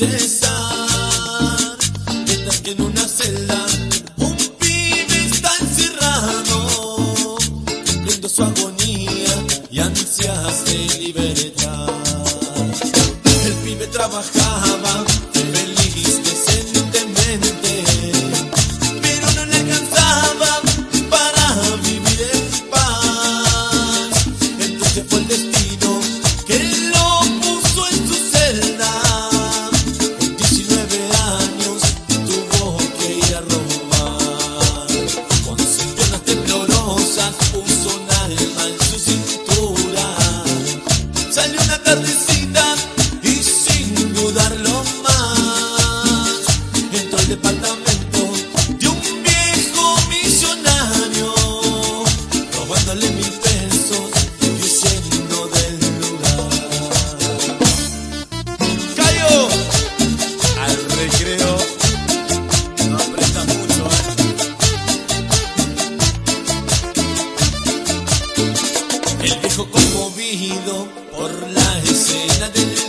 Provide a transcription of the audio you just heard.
estar, mientras que en una celda un pibe está encerrado, cumpliendo su agonía y ansias de libertad. El pibe trabajaba salió una tardecita y sin dudarlo más, entró al departamento. el viejo conmovido por la escena del